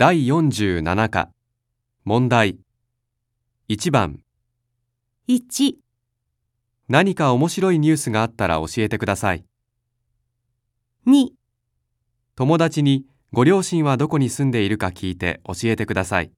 第47課。問題。1番。1、何か面白いニュースがあったら教えてください。2、友達にご両親はどこに住んでいるか聞いて教えてください。